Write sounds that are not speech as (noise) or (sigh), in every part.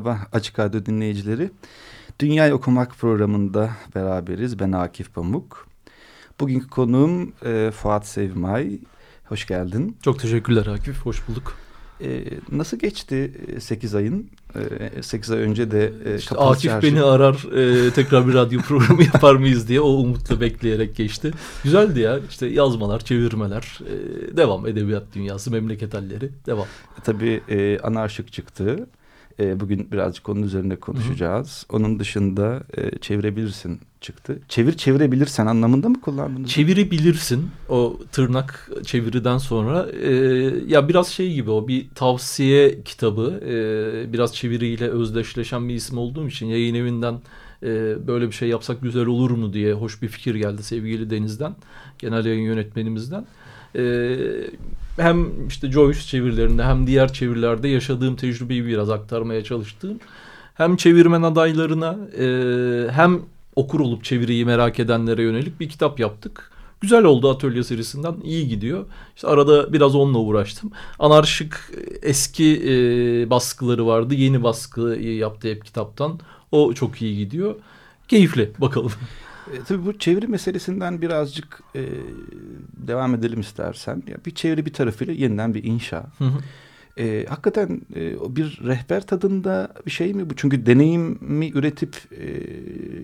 Merhaba Açık Radyo dinleyicileri. Dünya Okumak programında beraberiz. Ben Akif Pamuk. Bugünkü konuğum e, Fuat Sevmay. Hoş geldin. Çok teşekkürler Akif. Hoş bulduk. E, nasıl geçti 8 ayın? E, 8 ay önce de e, işte Akif çarşı... beni arar e, tekrar bir radyo programı yapar mıyız diye o umutla bekleyerek geçti. Güzeldi ya işte yazmalar, çevirmeler, e, devam edebiyat dünyası, memleket halleri devam. E, tabii e, anarşık çıktı. E, bugün birazcık onun üzerine konuşacağız. Hı hı. Onun dışında e, çevirebilirsin çıktı. Çevir çevirebilirsen anlamında mı kullandınız? Çevirebilirsin. O tırnak çeviriden sonra e, ya biraz şey gibi o bir tavsiye kitabı. E, biraz çeviriyle özdeşleşen bir isim olduğum için yayın evinden e, böyle bir şey yapsak güzel olur mu diye hoş bir fikir geldi sevgili Deniz'den. Genel yayın yönetmenimizden. E, hem işte Joyce çevirilerinde hem diğer çevirilerde yaşadığım tecrübeyi biraz aktarmaya çalıştığım hem çevirmen adaylarına e, hem okur olup çeviriyi merak edenlere yönelik bir kitap yaptık. Güzel oldu atölye serisinden iyi gidiyor. İşte arada biraz onunla uğraştım. Anarşik eski e, baskıları vardı. Yeni baskı yaptı hep kitaptan. O çok iyi gidiyor. Keyifli bakalım. E, tabii bu çeviri meselesinden birazcık e, devam edelim istersen. Ya bir çeviri bir tarafıyla yeniden bir inşa. Hı hı. E, hakikaten e, bir rehber tadında bir şey mi bu? Çünkü deneyimi üretip e,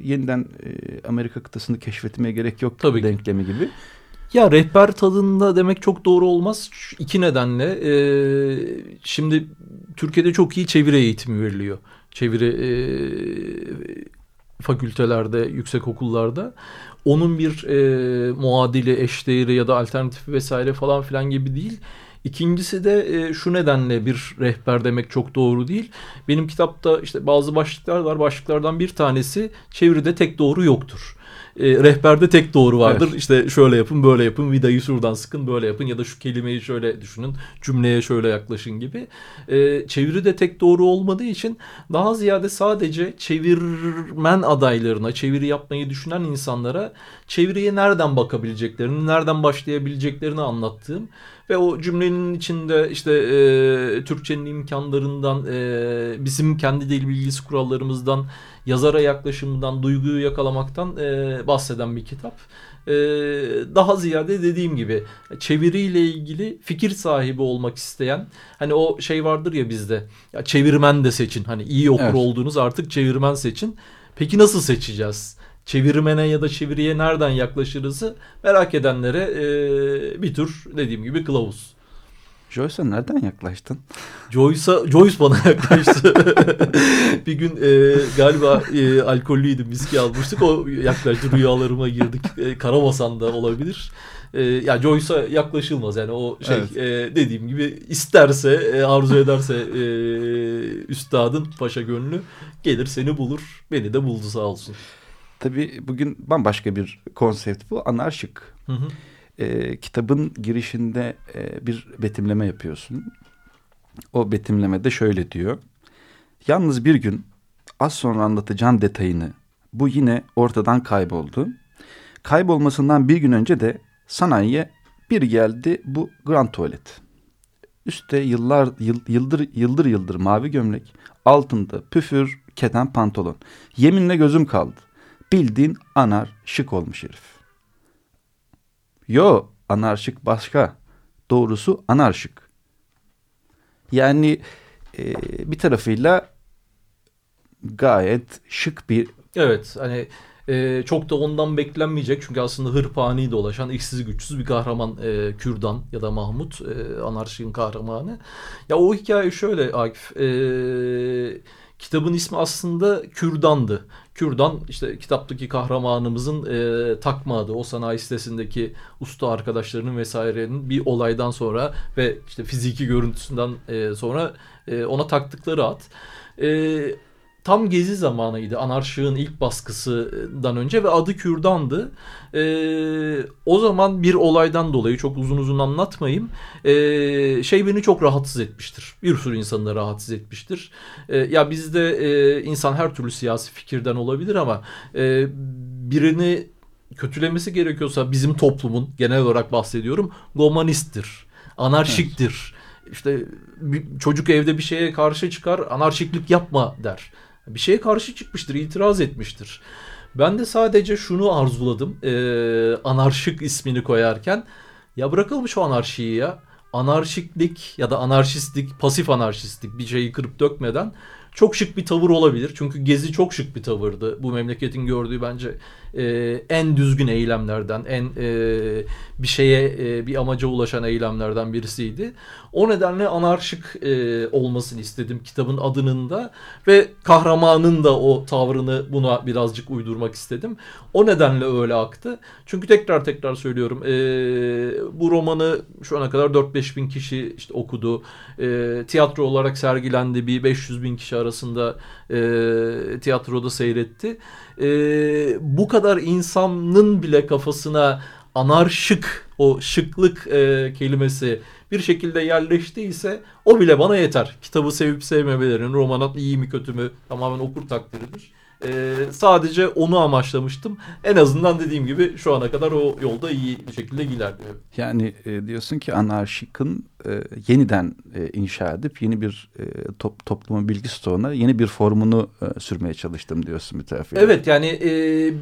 yeniden e, Amerika kıtasını keşfetmeye gerek yok Tabii denklemi ki. gibi. Ya rehber tadında demek çok doğru olmaz. İki nedenle. E, şimdi Türkiye'de çok iyi çeviri eğitimi veriliyor. Çeviri e, fakültelerde, yüksek okullarda onun bir e, muadili, eşdeğeri ya da alternatifi vesaire falan filan gibi değil. İkincisi de e, şu nedenle bir rehber demek çok doğru değil. Benim kitapta işte bazı başlıklar var. Başlıklardan bir tanesi çeviride tek doğru yoktur e, rehberde tek doğru vardır. Evet. İşte şöyle yapın, böyle yapın, vidayı şuradan sıkın, böyle yapın ya da şu kelimeyi şöyle düşünün, cümleye şöyle yaklaşın gibi. E, çeviri de tek doğru olmadığı için daha ziyade sadece çevirmen adaylarına, çeviri yapmayı düşünen insanlara çeviriye nereden bakabileceklerini, nereden başlayabileceklerini anlattığım ve o cümlenin içinde işte e, Türkçenin imkanlarından, e, bizim kendi dil bilgisi kurallarımızdan yazara yaklaşımından, duyguyu yakalamaktan e, bahseden bir kitap. E, daha ziyade dediğim gibi çeviriyle ilgili fikir sahibi olmak isteyen hani o şey vardır ya bizde ya çevirmen de seçin hani iyi okur evet. olduğunuz artık çevirmen seçin. Peki nasıl seçeceğiz? Çevirmene ya da çeviriye nereden yaklaşırızı merak edenlere e, bir tür dediğim gibi kılavuz. Joyce'a nereden yaklaştın? (laughs) Joyce'a Joyce bana yaklaştı. (laughs) bir gün e, galiba e, alkollüydüm, viski almıştık. O yaklaştı rüyalarıma girdik. E, Karabasan'da olabilir. E, ya Joyce'a yaklaşılmaz yani o şey evet. e, dediğim gibi isterse e, arzu ederse e, üstadın paşa gönlü gelir seni bulur. Beni de buldu sağ olsun. Tabii bugün bambaşka bir konsept bu anarşik. Hı hı e, kitabın girişinde e, bir betimleme yapıyorsun. O betimlemede şöyle diyor. Yalnız bir gün az sonra anlatacağım detayını bu yine ortadan kayboldu. Kaybolmasından bir gün önce de sanayiye bir geldi bu grand tuvalet. Üste yıllar yıl, yıldır yıldır yıldır mavi gömlek, altında püfür keten pantolon. Yeminle gözüm kaldı. Bildiğin anar şık olmuş herif. Yo anarşik başka. Doğrusu anarşik. Yani e, bir tarafıyla gayet şık bir... Evet hani e, çok da ondan beklenmeyecek. Çünkü aslında hırpani dolaşan, işsiz güçsüz bir kahraman e, Kürdan ya da Mahmut e, anarşikin kahramanı. Ya o hikaye şöyle Akif. E, Kitabın ismi aslında Kürdan'dı. Kürdan işte kitaptaki kahramanımızın e, takma adı. O sanayi sitesindeki usta arkadaşlarının vesairenin bir olaydan sonra ve işte fiziki görüntüsünden e, sonra e, ona taktıkları ad. E, tam gezi zamanıydı. Anarşığın ilk baskısından önce ve adı Kürdan'dı. Ee, o zaman bir olaydan dolayı çok uzun uzun anlatmayayım. Ee, şey beni çok rahatsız etmiştir. Bir sürü insanı da rahatsız etmiştir. Ee, ya bizde e, insan her türlü siyasi fikirden olabilir ama e, birini kötülemesi gerekiyorsa bizim toplumun genel olarak bahsediyorum gomanisttir, anarşiktir. Evet. İşte bir, çocuk evde bir şeye karşı çıkar anarşiklik yapma der bir şeye karşı çıkmıştır, itiraz etmiştir. Ben de sadece şunu arzuladım e, anarşik ismini koyarken. Ya bırakılmış o anarşiyi ya. Anarşiklik ya da anarşistlik, pasif anarşistlik bir şeyi kırıp dökmeden çok şık bir tavır olabilir. Çünkü Gezi çok şık bir tavırdı. Bu memleketin gördüğü bence e, en düzgün eylemlerden, en e, bir şeye e, bir amaca ulaşan eylemlerden birisiydi. O nedenle anarşik e, olmasını istedim kitabın adının da ve kahramanın da o tavrını buna birazcık uydurmak istedim. O nedenle öyle aktı. Çünkü tekrar tekrar söylüyorum e, bu romanı şu ana kadar 4-5 bin kişi işte okudu. E, tiyatro olarak sergilendi bir 500 bin kişi arasında e, tiyatroda seyretti. E, bu kadar insanın bile kafasına anarşık o şıklık e, kelimesi bir şekilde yerleştiyse o bile bana yeter. Kitabı sevip sevmemelerin, romanın iyi mi kötü mü tamamen okur takdiridir. Ee, sadece onu amaçlamıştım. En azından dediğim gibi şu ana kadar o yolda iyi bir şekilde ilerliyor. Yani e, diyorsun ki anarşikın e, yeniden e, inşa edip yeni bir e, top, toplumun bilgi stoğuna yeni bir formunu e, sürmeye çalıştım diyorsun bir tarafıyla. Evet yani e,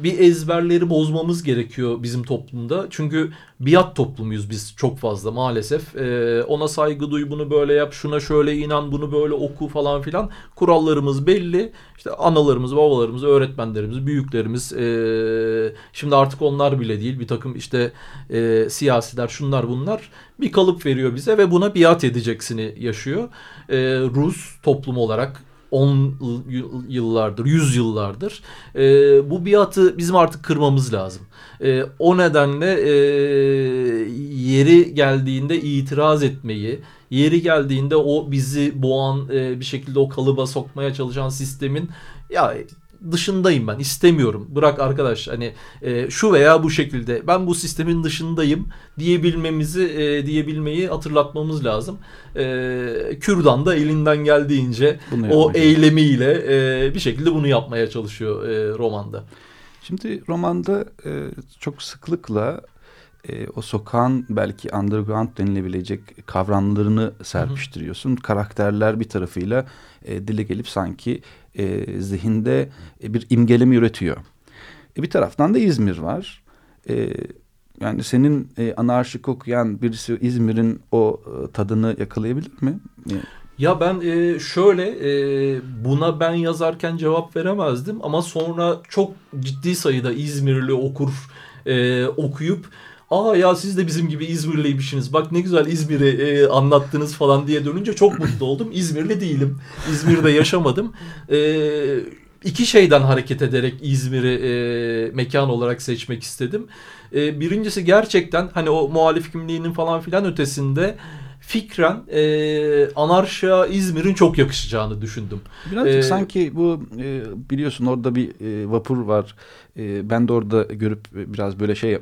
bir ezberleri bozmamız gerekiyor bizim toplumda. Çünkü biat toplumuyuz biz çok fazla maalesef. E, ona saygı duy bunu böyle yap şuna şöyle inan bunu böyle oku falan filan. Kurallarımız belli. İşte analarımız babalarımız öğretmenlerimiz büyüklerimiz e, şimdi artık onlar bile değil bir takım işte e, siyasiler şunlar bunlar bir kalıp veriyor bize ve buna biat edeceksini yaşıyor. E, Rus toplum olarak 10 yıllardır, 100 yıllardır. E, bu biatı bizim artık kırmamız lazım. E, o nedenle e, yeri geldiğinde itiraz etmeyi, yeri geldiğinde o bizi boğan e, bir şekilde o kalıba sokmaya çalışan sistemin ya dışındayım ben istemiyorum bırak arkadaş hani e, şu veya bu şekilde ben bu sistemin dışındayım diyebilmemizi e, diyebilmeyi hatırlatmamız lazım. E, Kürdan da elinden geldiğince o eylemiyle e, bir şekilde bunu yapmaya çalışıyor e, romanda. Şimdi romanda e, çok sıklıkla e, o sokağın belki underground denilebilecek kavramlarını serpiştiriyorsun. Hı hı. Karakterler bir tarafıyla e, dile gelip sanki e, zihinde e, bir imgeleme üretiyor. E, bir taraftan da İzmir var. E, yani senin e, anarşik okuyan birisi İzmir'in o e, tadını yakalayabilir mi? E, ya ben e, şöyle e, buna ben yazarken cevap veremezdim ama sonra çok ciddi sayıda İzmirli okur e, okuyup aa ya siz de bizim gibi İzmirliymişsiniz bak ne güzel İzmir'i e, anlattınız falan diye dönünce çok mutlu oldum. İzmirli değilim. İzmir'de yaşamadım. E, iki şeyden hareket ederek İzmir'i e, mekan olarak seçmek istedim. E, birincisi gerçekten hani o muhalif kimliğinin falan filan ötesinde fikren e, anarşa İzmir'in çok yakışacağını düşündüm. Birazcık ee, sanki bu e, biliyorsun orada bir e, vapur var. E, ben de orada görüp biraz böyle şey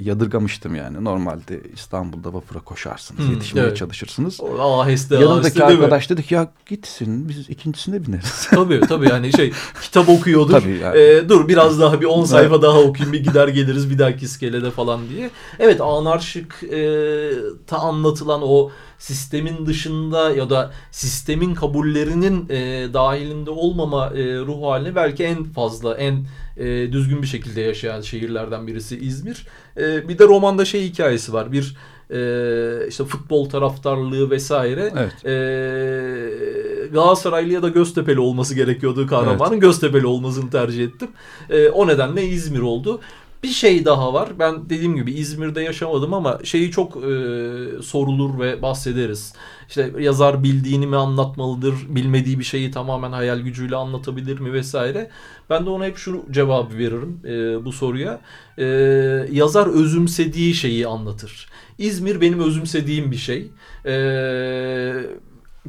yadırgamıştım yani. Normalde İstanbul'da vapura koşarsınız, hmm, yetişmeye evet. çalışırsınız. Aheste, Yanındaki aheste, arkadaş dedik ya gitsin biz ikincisine bineriz. (laughs) tabii tabii yani şey kitap okuyordur. Tabii yani. e, dur biraz daha bir 10 sayfa daha okuyayım bir gider geliriz bir dahaki iskelede falan diye. Evet anarşik e, ta anlatılan o sistemin dışında ya da sistemin kabullerinin e, dahilinde olmama e, ruh halini belki en fazla en e, düzgün bir şekilde yaşayan şehirlerden birisi İzmir. E, bir de romanda şey hikayesi var. Bir e, işte futbol taraftarlığı vesaire. Evet. E, Galatasaraylı ya da Göztepe'li olması gerekiyordu kahramanın. Evet. Göztepe'li olmasını tercih ettim. E, o nedenle İzmir oldu. Bir şey daha var. Ben dediğim gibi İzmir'de yaşamadım ama şeyi çok e, sorulur ve bahsederiz. İşte yazar bildiğini mi anlatmalıdır, bilmediği bir şeyi tamamen hayal gücüyle anlatabilir mi vesaire. Ben de ona hep şu cevabı veririm e, bu soruya. E, yazar özümsediği şeyi anlatır. İzmir benim özümsediğim bir şey. Eee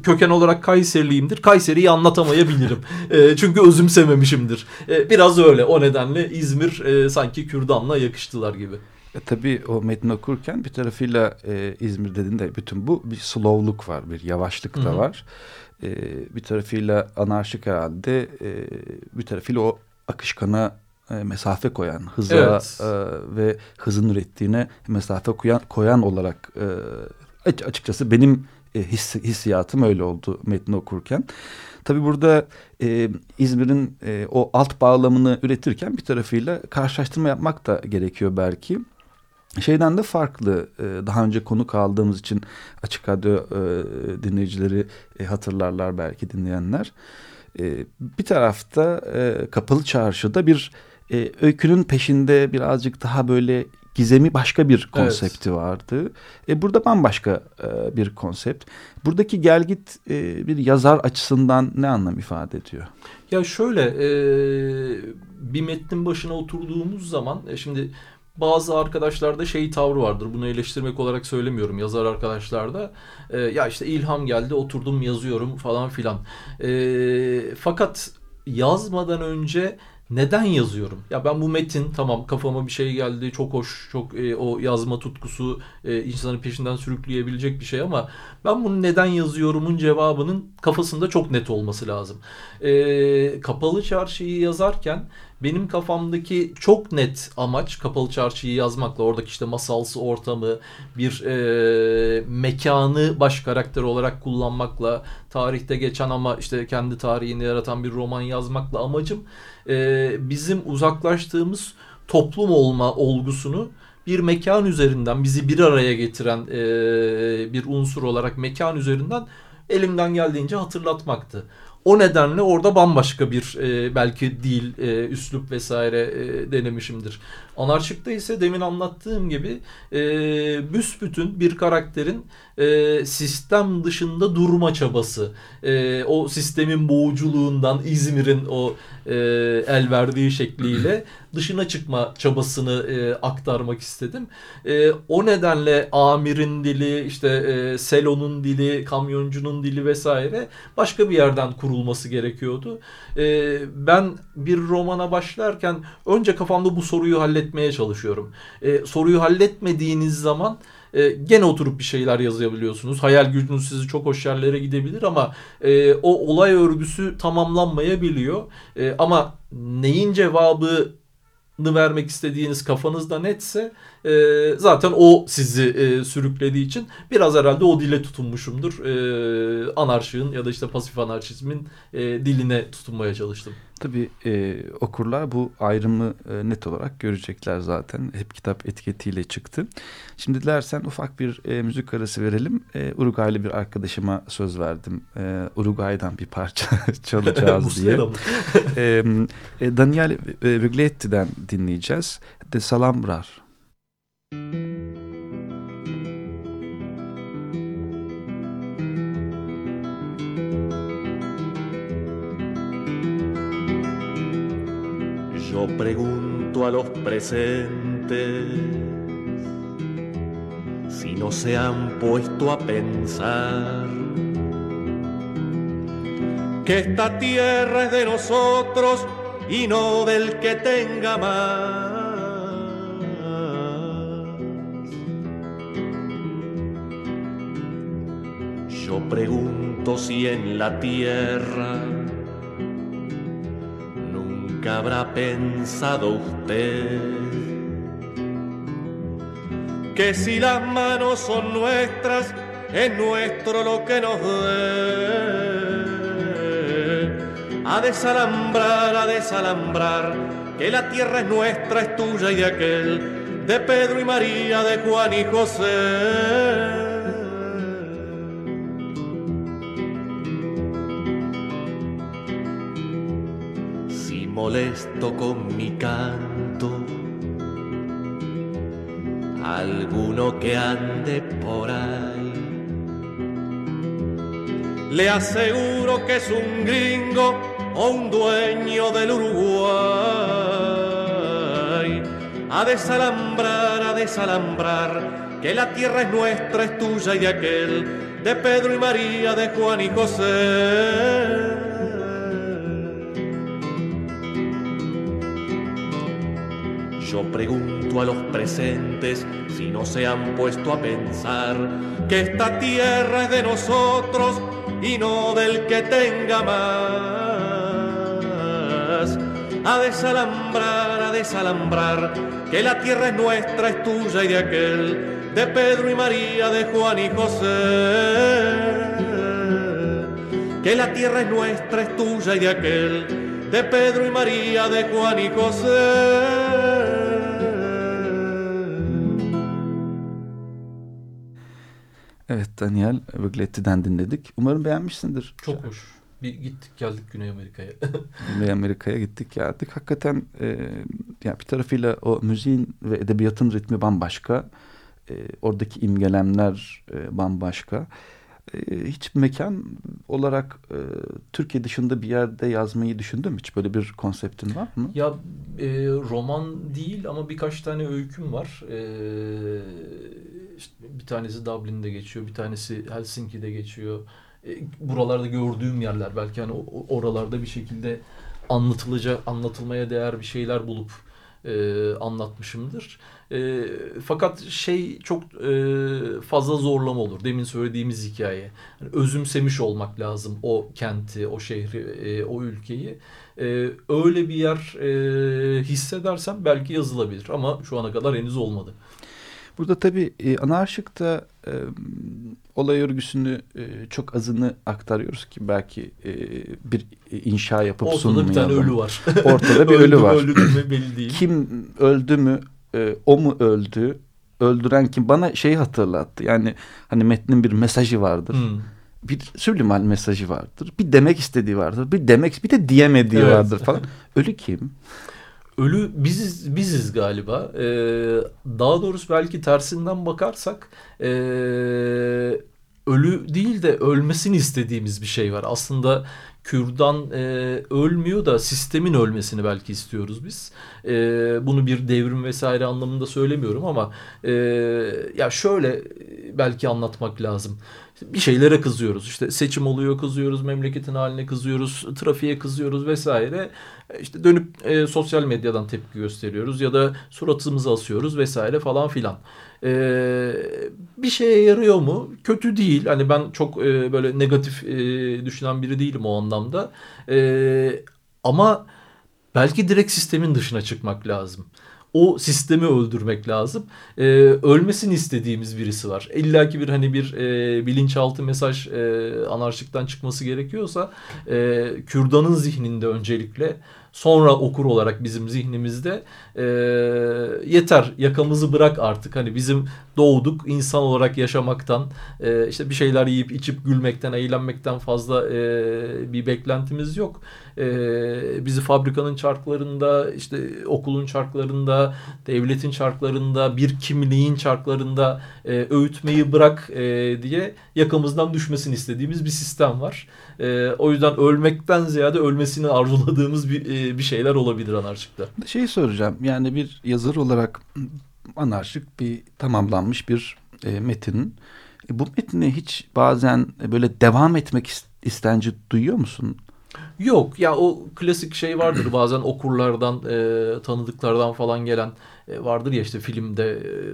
köken olarak Kayseriliyimdir. Kayseri'yi anlatamayabilirim. (laughs) e, çünkü özümsememişimdir. E, biraz öyle. O nedenle İzmir e, sanki Kürdan'la yakıştılar gibi. E, tabii o metni okurken bir tarafıyla e, İzmir dediğinde bütün bu bir slowluk var, bir yavaşlık da Hı-hı. var. E, bir tarafıyla anarşik herhalde, e, bir tarafıyla o akışkana e, mesafe koyan, hıza evet. e, ve hızın ürettiğine mesafe koyan, koyan olarak e, açıkçası benim e, his, hissiyatım öyle oldu metni okurken. Tabi burada e, İzmir'in e, o alt bağlamını üretirken bir tarafıyla karşılaştırma yapmak da gerekiyor belki. Şeyden de farklı e, daha önce konu kaldığımız için açık radyo e, dinleyicileri hatırlarlar belki dinleyenler. Bir tarafta kapalı çarşıda bir öykünün peşinde birazcık daha böyle gizemi başka bir konsepti evet. vardı. E, burada bambaşka e, bir konsept. Buradaki gelgit e, bir yazar açısından ne anlam ifade ediyor? Ya şöyle e, bir metnin başına oturduğumuz zaman e, şimdi bazı arkadaşlarda şey tavrı vardır. Bunu eleştirmek olarak söylemiyorum yazar arkadaşlarda. E, ya işte ilham geldi oturdum yazıyorum falan filan. E, fakat yazmadan önce neden yazıyorum? Ya ben bu metin tamam kafama bir şey geldi çok hoş çok e, o yazma tutkusu e, insanın peşinden sürükleyebilecek bir şey ama ben bunu neden yazıyorumun cevabının kafasında çok net olması lazım. E, kapalı çarşıyı yazarken benim kafamdaki çok net amaç kapalı çarşıyı yazmakla oradaki işte masalsı ortamı bir e, mekanı baş karakter olarak kullanmakla tarihte geçen ama işte kendi tarihini yaratan bir roman yazmakla amacım e, bizim uzaklaştığımız toplum olma olgusunu bir mekan üzerinden bizi bir araya getiren e, bir unsur olarak mekan üzerinden elimden geldiğince hatırlatmaktı. O nedenle orada bambaşka bir e, belki dil, e, üslup vesaire e, denemişimdir. Anarşik'te ise demin anlattığım gibi e, büsbütün bir karakterin e, sistem dışında durma çabası. E, o sistemin boğuculuğundan İzmir'in o e, el verdiği şekliyle (clears throat) dışına çıkma çabasını e, aktarmak istedim. E, o nedenle amirin dili, işte e, selonun dili, kamyoncunun dili vesaire başka bir yerden kurulması gerekiyordu. E, ben bir romana başlarken önce kafamda bu soruyu halletmeye çalışıyorum. E, soruyu halletmediğiniz zaman e, gene oturup bir şeyler yazabiliyorsunuz. Hayal gücünüz sizi çok hoş yerlere gidebilir ama e, o olay örgüsü tamamlanmayabiliyor. E, ama neyin cevabı vermek istediğiniz kafanızda netse e, zaten o sizi e, sürüklediği için biraz herhalde o dile tutunmuşumdur. E, anarşinin ya da işte pasif anarşizmin e, diline tutunmaya çalıştım. Tabii e, okurlar bu ayrımı e, net olarak görecekler zaten. Hep kitap etiketiyle çıktı. Şimdi dilersen ufak bir e, müzik arası verelim. E, Uruguaylı bir arkadaşıma söz verdim. E, Uruguay'dan bir parça (laughs) çalacağız (laughs) diye. e, e, Daniel Viglietti'den dinleyeceğiz. De Salambrar. Yo pregunto a los presentes si no se han puesto a pensar que esta tierra es de nosotros y no del que tenga más. Pregunto si en la tierra habrá pensado usted que si las manos son nuestras, es nuestro lo que nos dé. A desalambrar, a desalambrar, que la tierra es nuestra, es tuya y de aquel, de Pedro y María, de Juan y José. Molesto con mi canto, alguno que ande por ahí. Le aseguro que es un gringo o un dueño del Uruguay. A desalambrar, a desalambrar, que la tierra es nuestra, es tuya y de aquel, de Pedro y María, de Juan y José. Yo pregunto a los presentes si no se han puesto a pensar que esta tierra es de nosotros y no del que tenga más. A desalambrar, a desalambrar, que la tierra es nuestra, es tuya y de aquel, de Pedro y María, de Juan y José. Que la tierra es nuestra, es tuya y de aquel, de Pedro y María, de Juan y José. Evet Daniel Bugletti'den dinledik. Umarım beğenmişsindir. Çok hoş. Bir gittik geldik Güney Amerika'ya. (laughs) Güney Amerika'ya gittik geldik. Hakikaten e, yani bir tarafıyla o müziğin ve edebiyatın ritmi bambaşka. E, oradaki imgelemler e, bambaşka. E, hiç mekan olarak e, Türkiye dışında bir yerde yazmayı düşündün mü? Hiç böyle bir konseptin var mı? Ya e, roman değil ama birkaç tane öyküm var. E, işte bir tanesi Dublin'de geçiyor, bir tanesi Helsinki'de geçiyor. E, buralarda gördüğüm yerler belki hani oralarda bir şekilde anlatılacak, anlatılmaya değer bir şeyler bulup e, anlatmışımdır. E, fakat şey çok e, fazla zorlama olur. Demin söylediğimiz hikaye. Yani özümsemiş olmak lazım o kenti, o şehri, e, o ülkeyi. E, öyle bir yer e, hissedersem belki yazılabilir ama şu ana kadar henüz olmadı. Burada tabii e, anarşikta e, olay örgüsünü e, çok azını aktarıyoruz ki belki e, bir inşa yapıp Ortada sunmayalım. (laughs) Ortada bir tane ölü var. Ortada bir ölü var. Öldü mü belli değil. Kim öldü mü e, o mu öldü? Öldüren kim? Bana şeyi hatırlattı. Yani hani metnin bir mesajı vardır. Hmm. Bir sublimal mesajı vardır. Bir demek istediği vardır. Bir demek bir de diyemediği evet. vardır falan. (laughs) Ölü kim? Ölü biziz biziz galiba. Ee, daha doğrusu belki tersinden bakarsak e, ölü değil de ölmesini istediğimiz bir şey var. Aslında Kürdan e, ölmüyor da sistemin ölmesini belki istiyoruz biz. E, bunu bir devrim vesaire anlamında söylemiyorum ama e, ya şöyle belki anlatmak lazım. Bir şeylere kızıyoruz. İşte seçim oluyor kızıyoruz, memleketin haline kızıyoruz, trafiğe kızıyoruz vesaire. İşte dönüp e, sosyal medyadan tepki gösteriyoruz ya da suratımızı asıyoruz vesaire falan filan. Ee, bir şeye yarıyor mu? Kötü değil. Hani ben çok e, böyle negatif e, düşünen biri değilim o anlamda. E, ama belki direkt sistemin dışına çıkmak lazım. O sistemi öldürmek lazım. Ee, ölmesini istediğimiz birisi var. İlla ki bir hani bir e, bilinçaltı mesaj e, anarşikten çıkması gerekiyorsa e, Kürdan'ın zihninde öncelikle sonra okur olarak bizim zihnimizde e, yeter yakamızı bırak artık hani bizim doğduk insan olarak yaşamaktan e, işte bir şeyler yiyip içip gülmekten eğlenmekten fazla e, bir beklentimiz yok e, bizi fabrikanın çarklarında işte okulun çarklarında devletin çarklarında bir kimliğin çarklarında e, öğütmeyi bırak e, diye yakamızdan düşmesini istediğimiz bir sistem var. E, o yüzden ölmekten ziyade ölmesini arzuladığımız bir, e, bir şeyler olabilir anarşikte. Şeyi soracağım yani bir yazar olarak anarşik bir tamamlanmış bir e, metin. E, bu metni hiç bazen böyle devam etmek istenci duyuyor musun? Yok ya o klasik şey vardır bazen okurlardan e, tanıdıklardan falan gelen e, vardır ya işte filmde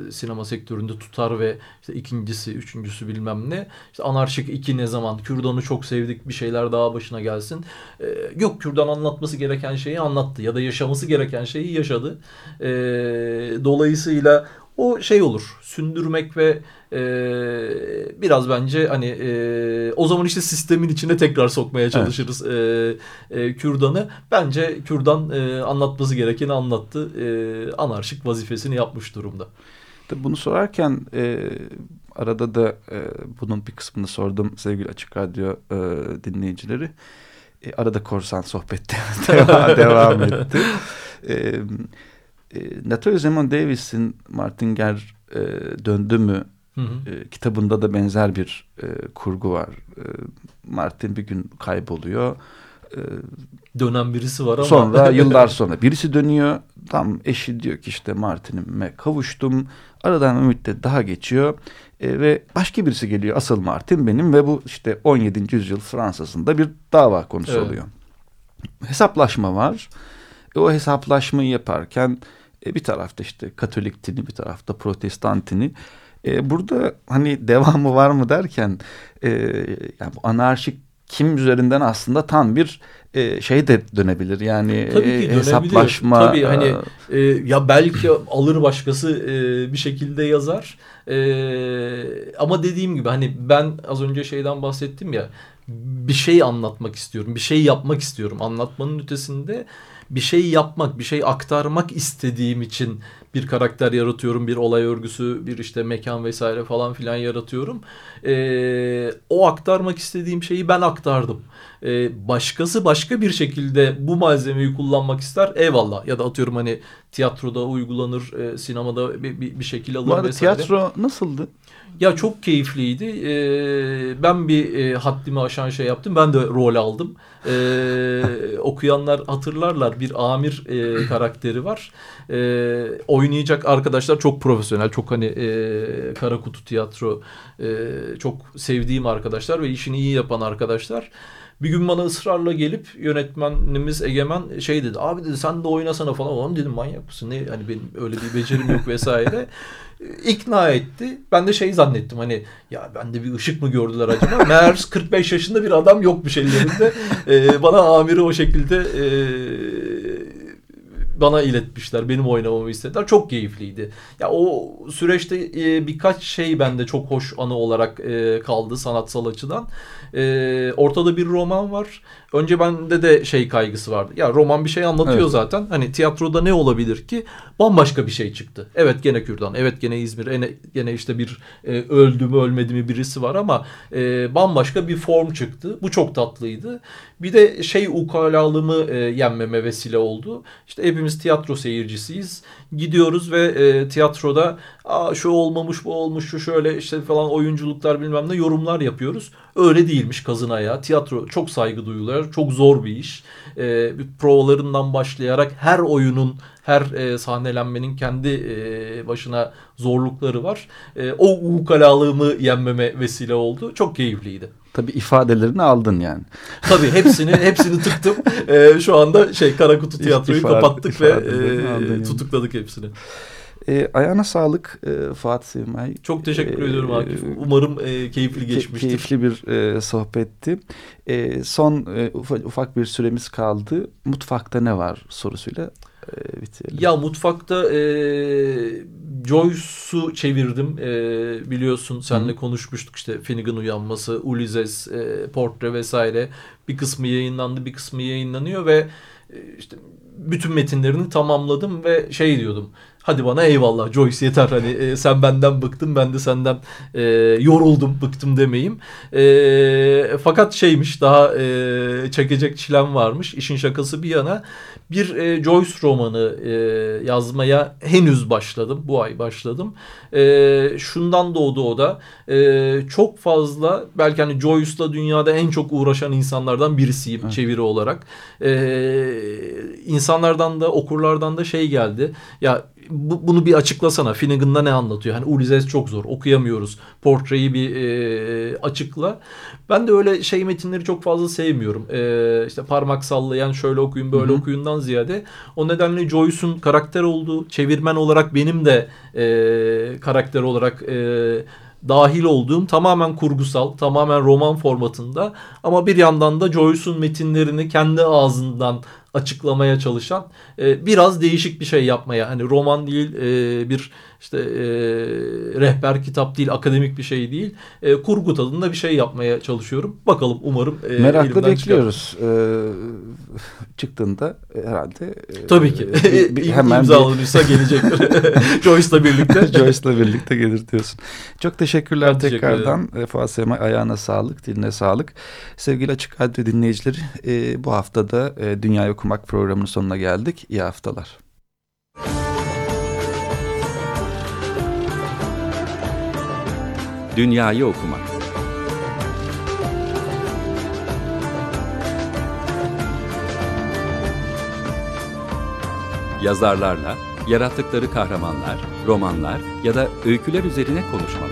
e, sinema sektöründe tutar ve işte ikincisi üçüncüsü bilmem ne. İşte anarşik iki ne zaman? Kürdan'ı çok sevdik bir şeyler daha başına gelsin. E, yok Kürdan anlatması gereken şeyi anlattı ya da yaşaması gereken şeyi yaşadı. E, dolayısıyla o şey olur sündürmek ve e, biraz bence hani e, o zaman işte sistemin içine tekrar sokmaya çalışırız evet. e, e, Kürdan'ı. Bence Kürdan e, anlatması gerekeni anlattı. E, anarşik vazifesini yapmış durumda. Tabii bunu sorarken e, arada da e, bunun bir kısmını sordum sevgili Açık Radyo e, dinleyicileri. E, arada korsan sohbette (laughs) devam, (laughs) devam etti. E, e, Nathan Zemon Davis'in Martin Ger e, döndü mü Hı hı. E, kitabında da benzer bir e, kurgu var. E, Martin bir gün kayboluyor. E, Dönen birisi var ama. Sonra (laughs) yıllar sonra birisi dönüyor. Tam eşi diyor ki işte Martin'ime kavuştum. Aradan bir müddet daha geçiyor. E, ve başka birisi geliyor. Asıl Martin benim ve bu işte 17. yüzyıl Fransa'sında bir dava konusu evet. oluyor. Hesaplaşma var. E, o hesaplaşmayı yaparken e, bir tarafta işte Katolik bir tarafta Protestantini e, burada hani devamı var mı derken e, yani bu anarşik kim üzerinden aslında tam bir e, şey de dönebilir yani Tabii ki e, hesaplaşma. Tabii hani e, ya belki alır başkası e, bir şekilde yazar e, ama dediğim gibi hani ben az önce şeyden bahsettim ya bir şey anlatmak istiyorum bir şey yapmak istiyorum anlatmanın ötesinde bir şey yapmak bir şey aktarmak istediğim için bir karakter yaratıyorum, bir olay örgüsü, bir işte mekan vesaire falan filan yaratıyorum. E, o aktarmak istediğim şeyi ben aktardım. E, başkası başka bir şekilde bu malzemeyi kullanmak ister eyvallah. Ya da atıyorum hani tiyatroda uygulanır, e, sinemada bir, bir, bir şekilde alır Bu arada vesaire. tiyatro nasıldı? Ya çok keyifliydi. Ee, ben bir e, haddimi aşan şey yaptım. Ben de rol aldım. Ee, (laughs) okuyanlar hatırlarlar. Bir amir e, karakteri var. Ee, oynayacak arkadaşlar çok profesyonel. Çok hani e, kara kutu tiyatro e, çok sevdiğim arkadaşlar ve işini iyi yapan arkadaşlar. Bir gün bana ısrarla gelip yönetmenimiz Egemen şey dedi. Abi dedi sen de oynasana falan. Oğlum dedim manyak mısın? Ne? Hani benim öyle bir becerim yok vesaire. (laughs) ikna etti. Ben de şey zannettim hani ya bende bir ışık mı gördüler acaba? (laughs) Meğer 45 yaşında bir adam yokmuş ellerinde. (laughs) Ee, bana amiri o şekilde e, bana iletmişler. Benim oynamamı istediler. Çok keyifliydi. Ya o süreçte e, birkaç şey bende çok hoş anı olarak e, kaldı sanatsal açıdan. E, ortada bir roman var. Önce bende de şey kaygısı vardı. Ya roman bir şey anlatıyor evet. zaten. Hani tiyatroda ne olabilir ki? Bambaşka bir şey çıktı. Evet gene Kürdan. Evet gene İzmir. Gene, gene işte bir e, öldü mü ölmedi mi birisi var ama e, bambaşka bir form çıktı. Bu çok tatlıydı. Bir de şey ukalalığımı e, yenmeme vesile oldu. İşte hepimiz tiyatro seyircisiyiz. Gidiyoruz ve e, tiyatroda Aa, şu olmamış bu olmuş şu şöyle işte falan oyunculuklar bilmem ne yorumlar yapıyoruz. Öyle değilmiş kazın ayağı. Tiyatro çok saygı duyuluyor. Çok zor bir iş. E, provalarından başlayarak her oyunun her e, sahnelenmenin kendi e, başına zorlukları var. E, o ukalalığımı yenmeme vesile oldu. Çok keyifliydi. Tabii ifadelerini aldın yani. Tabii hepsini (laughs) hepsini tıktım. E, şu anda şey Karakutu tiyatroyu İfade, kapattık ve e, tutukladık hepsini. E, ayağına sağlık e, Fuat Sevmay. Çok teşekkür e, ediyorum Akif. Umarım e, keyifli geçmiştir. Keyifli bir e, sohbetti. E, son e, ufak, ufak bir süremiz kaldı. Mutfakta ne var sorusuyla e, bitirelim. Ya mutfakta e, Joyce'u çevirdim. E, biliyorsun seninle Hı. konuşmuştuk işte Finnegan uyanması, Ulysses, e, portre vesaire. Bir kısmı yayınlandı, bir kısmı yayınlanıyor ve e, işte bütün metinlerini tamamladım ve şey diyordum hadi bana eyvallah Joyce yeter hani e, sen benden bıktın ben de senden e, yoruldum bıktım demeyeyim. E, fakat şeymiş daha e, çekecek çilem varmış işin şakası bir yana bir e, Joyce romanı e, yazmaya henüz başladım bu ay başladım. E, şundan doğdu o da e, çok fazla belki hani Joyce'la dünyada en çok uğraşan insanlardan birisiyim evet. çeviri olarak. E, insanlardan da okurlardan da şey geldi ya bu, bunu bir açıklasana. Finnegan'da ne anlatıyor? Hani Ulysses çok zor. Okuyamıyoruz. Portreyi bir e, açıkla. Ben de öyle şey metinleri çok fazla sevmiyorum. E, işte parmak sallayan şöyle okuyun böyle Hı-hı. okuyundan ziyade. O nedenle Joyce'un karakter olduğu, çevirmen olarak benim de e, karakter olarak e, dahil olduğum tamamen kurgusal, tamamen roman formatında ama bir yandan da Joyce'un metinlerini kendi ağzından açıklamaya çalışan e, biraz değişik bir şey yapmaya hani roman değil e, bir işte e, rehber kitap değil akademik bir şey değil. E, kurgu tadında bir şey yapmaya çalışıyorum. Bakalım umarım e, merakla bekliyoruz. E, çıktığında herhalde e, tabii ki. bir, bir, (laughs) hemen imzalanırsa gelecektir (laughs) Joyce'la birlikte. (laughs) Joyce'la birlikte gelir diyorsun. Çok teşekkürler ben tekrardan. teşekkür Fuat Sema ayağına sağlık diline sağlık. Sevgili Açık Radyo dinleyicileri e, bu hafta da e, Dünyayı Okumak programının sonuna geldik. İyi haftalar. Dünyayı okumak. Yazarlarla yarattıkları kahramanlar, romanlar ya da öyküler üzerine konuşmalar.